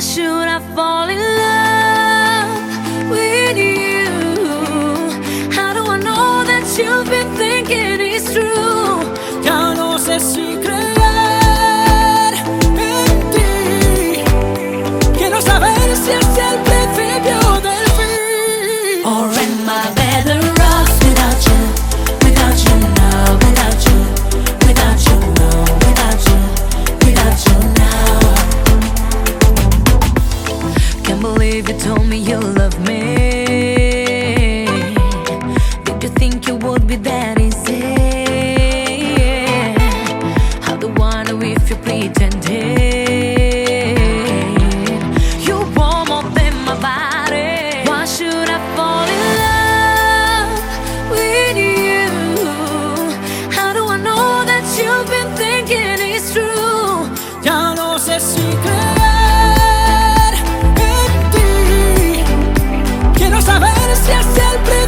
should I fall in love? If you told me you love me Did you think it would be that easy? How don't wanna if you pretended You want more than my body Why should I fall in love with you? How do I know that you've been thinking it's true? Ya know sé a secret. gracias sempre.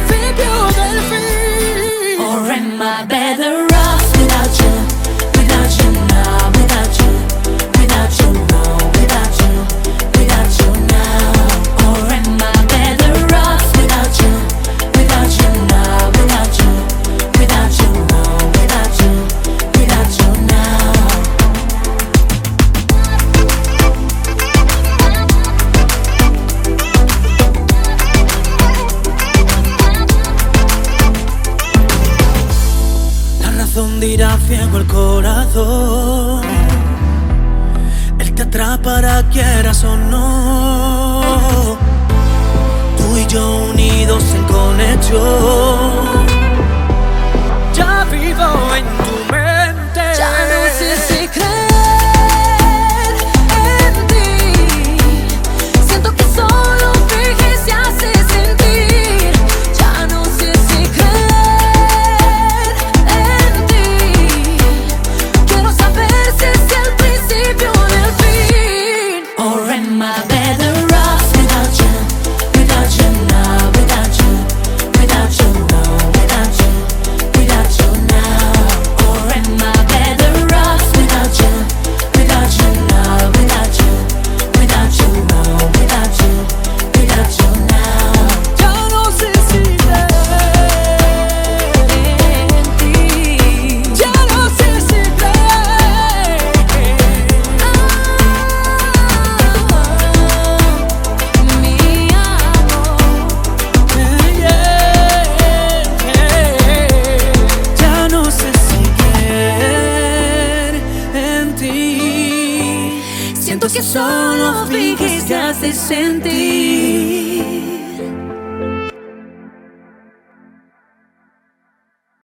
Dirá ciego el corazón. Él te atrapará, quieras o no. Tú y yo unidos en conexión. Solo finges hace sentir